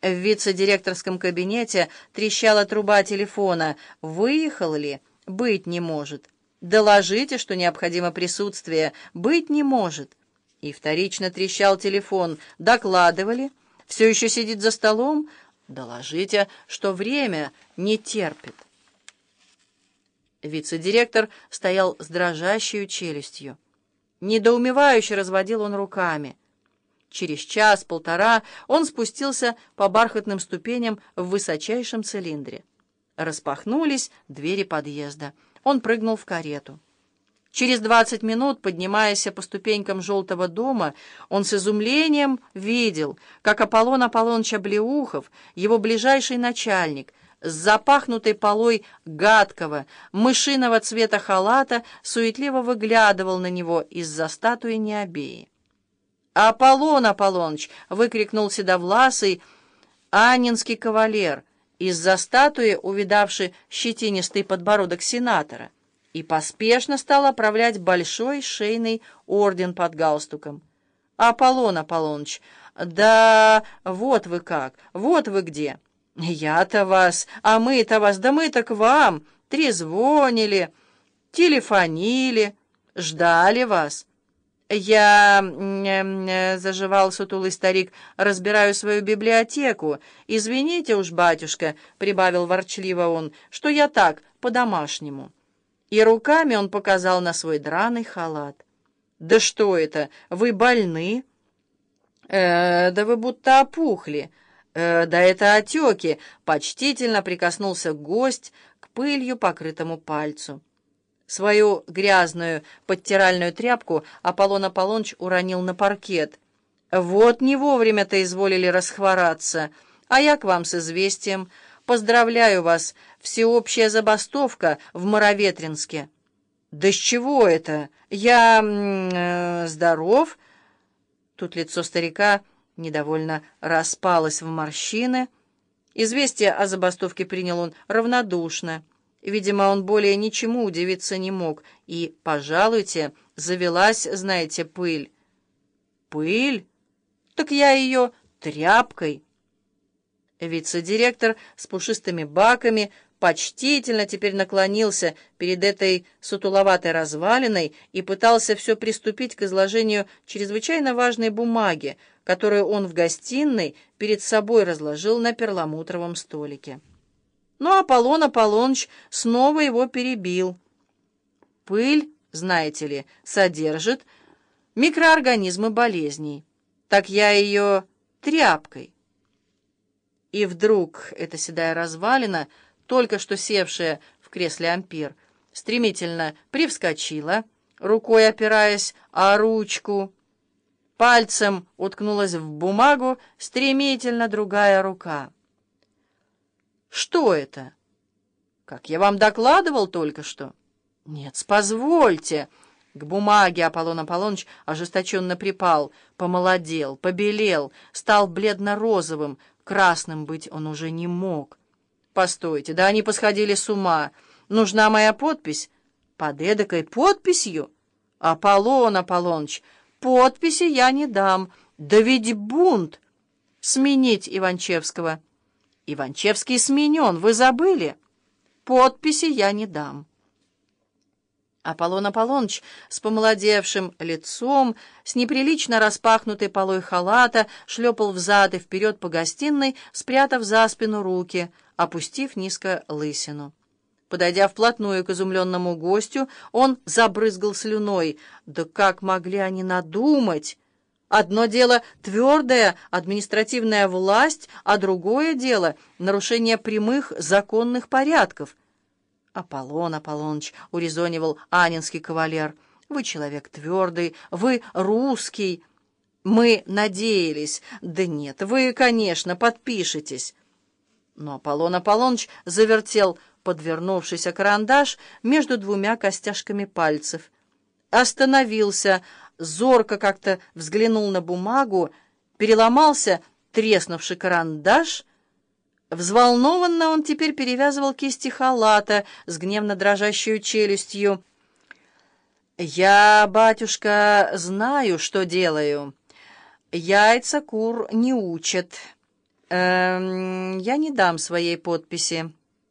В вице-директорском кабинете трещала труба телефона. «Выехал ли? Быть не может. Доложите, что необходимо присутствие. Быть не может». И вторично трещал телефон. «Докладывали? Все еще сидит за столом? Доложите, что время не терпит». Вице-директор стоял с дрожащей челюстью. Недоумевающе разводил он руками. Через час-полтора он спустился по бархатным ступеням в высочайшем цилиндре. Распахнулись двери подъезда. Он прыгнул в карету. Через двадцать минут, поднимаясь по ступенькам желтого дома, он с изумлением видел, как Аполлон Аполлоныч Облеухов, его ближайший начальник, с запахнутой полой гадкого, мышиного цвета халата, суетливо выглядывал на него из-за статуи Необеи. «Аполлон Аполлоныч!» — выкрикнул седовласый анинский кавалер из-за статуи, увидавший щетинистый подбородок сенатора, и поспешно стал оправлять большой шейный орден под галстуком. «Аполлон Аполлоныч! Да вот вы как! Вот вы где!» «Я-то вас, а мы-то вас, да мы-то к вам! Трезвонили, телефонили, ждали вас!» «Я...» э, — заживал сутулый старик, — «разбираю свою библиотеку. Извините уж, батюшка», — прибавил ворчливо он, — «что я так, по-домашнему». И руками он показал на свой драный халат. «Да что это? Вы больны?» э, «Да вы будто опухли. Э, да это отеки», — почтительно прикоснулся гость к пылью покрытому пальцу. Свою грязную подтиральную тряпку Аполлон Аполлоныч уронил на паркет. «Вот не вовремя-то изволили расхвораться, а я к вам с известием. Поздравляю вас, всеобщая забастовка в Мороветринске». «Да с чего это? Я... Э, здоров?» Тут лицо старика недовольно распалось в морщины. Известие о забастовке принял он равнодушно. Видимо, он более ничему удивиться не мог, и, пожалуйте, завелась, знаете, пыль. Пыль? Так я ее тряпкой. Вице-директор с пушистыми баками почтительно теперь наклонился перед этой сутуловатой развалиной и пытался все приступить к изложению чрезвычайно важной бумаги, которую он в гостиной перед собой разложил на перламутровом столике. Но Аполлон Аполлоныч снова его перебил. Пыль, знаете ли, содержит микроорганизмы болезней. Так я ее тряпкой. И вдруг эта седая развалина, только что севшая в кресле ампир, стремительно привскочила, рукой опираясь о ручку, пальцем уткнулась в бумагу стремительно другая рука — что это? Как я вам докладывал только что? Нет, позвольте. К бумаге Аполлон Аполлоныч ожесточенно припал, помолодел, побелел, стал бледно-розовым, красным быть он уже не мог. Постойте, да они посходили с ума. Нужна моя подпись? Под эдакой подписью? Аполлон Аполлоныч, подписи я не дам. Да ведь бунт! Сменить Иванчевского. Иванчевский сменен, вы забыли? Подписи я не дам. Аполлон Аполлоныч с помолодевшим лицом, с неприлично распахнутой полой халата, шлепал взад и вперед по гостиной, спрятав за спину руки, опустив низко лысину. Подойдя вплотную к изумленному гостю, он забрызгал слюной. «Да как могли они надумать?» Одно дело — твердая административная власть, а другое дело — нарушение прямых законных порядков. «Аполлон Аполлоныч», — урезонивал Анинский кавалер, — «вы человек твердый, вы русский». «Мы надеялись. Да нет, вы, конечно, подпишетесь». Но Аполлон Аполлоныч завертел подвернувшийся карандаш между двумя костяшками пальцев. Остановился, — зорко как-то взглянул на бумагу, переломался треснувший карандаш. Взволнованно он теперь перевязывал кисти халата с гневно дрожащей челюстью. «Я, батюшка, знаю, что делаю. Яйца кур не учат. «Эм, я не дам своей подписи».